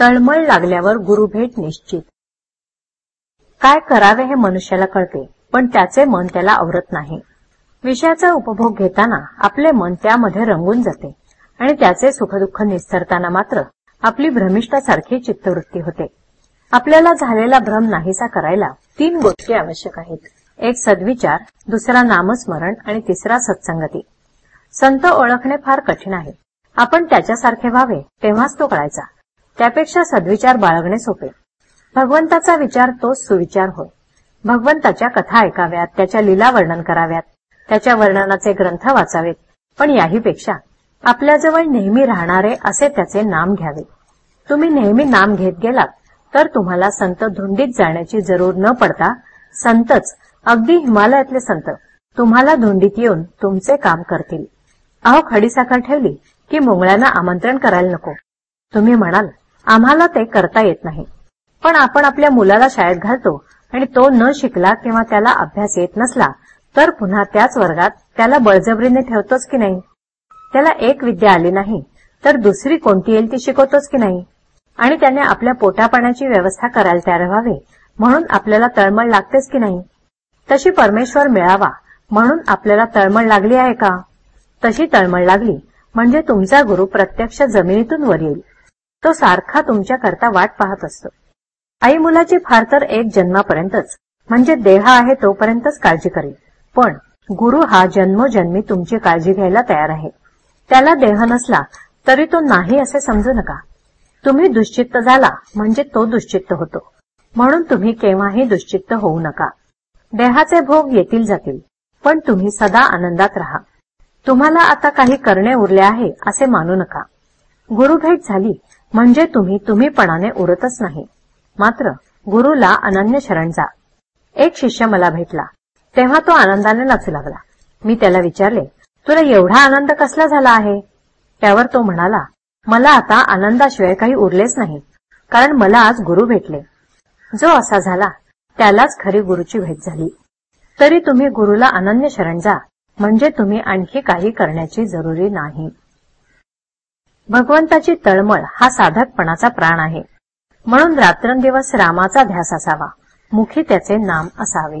तळमळ लागल्यावर गुरुभेट निश्चित. काय करावे हे मनुष्याला कळते पण त्याचे मन त्याला आवरत नाही. विषयाचा उपभोग घेताना आपले मन त्यामध्ये रंगून जाते आणि त्याचे सुखदुःख निस्तरताना मात्र आपली भ्रमिष्ठासारखी चित्तवृत्ती होते. आपल्याला झालेला भ्रम नाहीसा करायला तीन गोष्टी आवश्यक आहेत. एक सद्विचार दुसरा नामस्मरण आणि तिसरा सत्संगती. संत ओळखणे फार कठीण आहे. आपण त्याच्यासारखे व्हावे तेव्हाच तो कळायचा. त्यापेक्षा सद्विचार बाळगणे सोपे. भगवंताचा विचार तोच सुविचार होय. भगवंताच्या कथा ऐकाव्यात त्याच्या लीला वर्णन कराव्यात त्याच्या वर्णनाचे ग्रंथ वाचावेत पण याहीपेक्षा आपल्याजवळ नेहमी राहणारे असे त्याचे नाम घ्यावे. तुम्ही नेहमी नाम घेत गेलात तर तुम्हाला संत धुंडीत जाण्याची जरूर न पडता संतच अगदी हिमालयातले संत तुम्हाला धुंडीत येऊन तुमचे काम करतील. अहो खडीसाखर ठेवली की मुंगळ्यांना आमंत्रण करायला नको. तुम्ही म्हणाल आम्हाला ते करता येत नाही. पण आपण आपल्या मुलाला शाळेत घालतो आणि तो न शिकला किंवा त्याला अभ्यास येत नसला तर पुन्हा त्याच वर्गात त्याला बळजबरीने ठेवतोच की नाही? त्याला एक विद्या आली नाही तर दुसरी कोणती येईल ती शिकवतोच की नाही? आणि त्याने आपल्या पोटापाण्याची व्यवस्था करायला तयार व्हावे म्हणून आपल्याला तळमळ लागतेच की नाही? तशी परमेश्वर मिळावा म्हणून आपल्याला तळमळ लागली आहे का? तशी तळमळ लागली म्हणजे तुमचा गुरु प्रत्यक्ष जमिनीतून वर येईल. तो सारखा तुमच्याकरता वाट पाहत असतो. आई मुलाची फार तर एक जन्मापर्यंतच म्हणजे देह आहे तोपर्यंतच काळजी करेल. पण गुरु हा जन्मोजन्मी तुमची काळजी घ्यायला तयार आहे. त्याला देह नसला तरी तो नाही असे समजू नका. तुम्ही दुश्चित्त झाला म्हणजे तो दुश्चित्त होतो. म्हणून तुम्ही केव्हाही दुश्चित्त होऊ नका. देहाचे भोग येतील जातील पण तुम्ही सदा आनंदात राहा. तुम्हाला आता काही करणे उरले आहे असे मानू नका. गुरुभेट झाली म्हणजे तुम्ही तुम्हीपणाने उरतच नाही. मात्र गुरुला अनन्य शरण जा. एक शिष्य मला भेटला. तेव्हा तो आनंदाने नाचू लागला. मी त्याला विचारले तुला एवढा आनंद कसला झाला आहे? त्यावर तो म्हणाला मला आता आनंदाशिवाय काही उरलेच नाही कारण मला आज गुरु भेटले. जो असा झाला त्यालाच खरी गुरुची भेट झाली. तरी तुम्ही गुरुला अनन्य शरण जा म्हणजे तुम्ही आणखी काही करण्याची जरुरी नाही. भगवंताची तळमळ हा साधकपणाचा प्राण आहे. म्हणून रात्रंदिवस रामाचा ध्यास असावा. मुखी त्याचे नाम असावे.